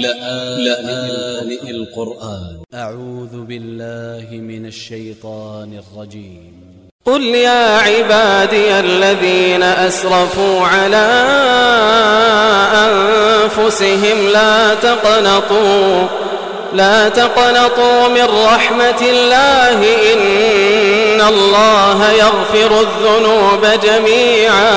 لآن القرآن. أ ع و ذ ب ا ل ل ه من ا ل ش ي ط ا ن ا ل ج ي م قل يا عبادي الذين أسرفوا على أنفسهم لا تقنطوا لا تقنطوا من رحمة الله إن الله يغفر الذنوب جميعا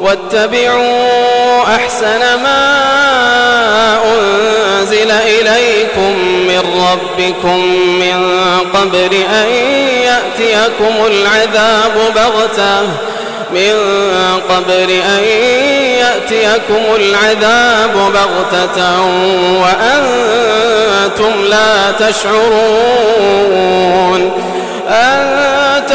واتبعوا أحسن ما أنزل إليكم من ربكم من قبل أن يأتيكم العذاب بغتة. من قبل أن يأتيكم العذاب بغتة وأنتم لا تشعرون. أن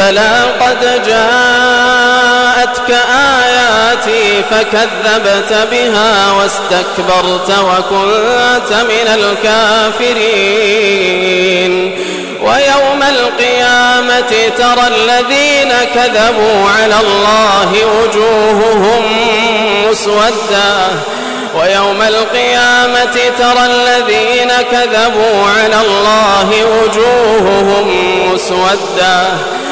بلى قد جاءتك آياتي فكذبت بها واستكبرت وكنت من الكافرين. ويوم القيامة ترى الذين كذبوا على الله وجوههم مسودة. ويوم القيامة ترى الذين كذبوا على الله وجوههم مسودة.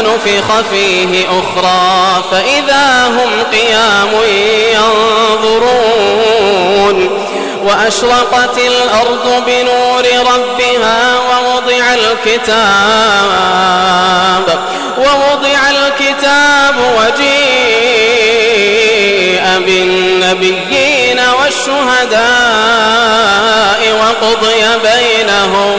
نفخ فيه أخرى فإذا هم قيام ينظرون. وأشرقت الأرض بنور ربها ووضع الكتاب وجيء بالنبيين والشهداء وقضي بينهم.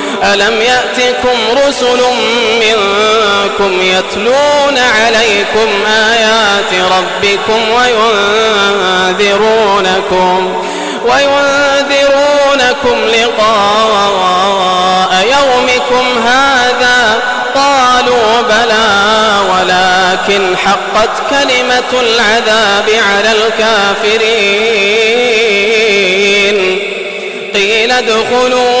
ألم يأتكم رسل منكم يتلون عليكم آيات ربكم وينذرونكم وينذرونكم لقاء يومكم هذا قالوا بلى ولكن حقت كلمة العذاب على الكافرين قيل ادخلوا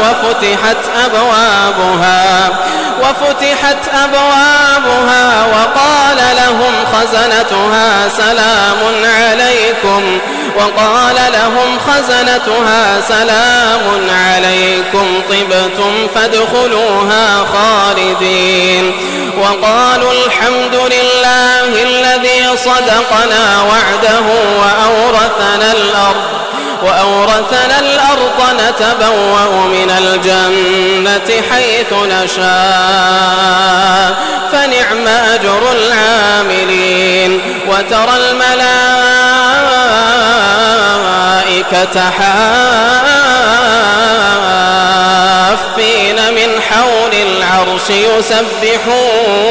وفتحت أبوابها وفتحت أبوابها وقال لهم خزنتها سلام عليكم وقال لهم خزنتها سلام عليكم طبتم فادخلوها خالدين. وقالوا الحمد لله الذي صدقنا وعده وأورثنا الأرض. وأورثنا الأرض نتبوأ من الجنة حيث نشاء. فنعم أجر العاملين. وترى الملائكة حافين من حول العرش يسبحون.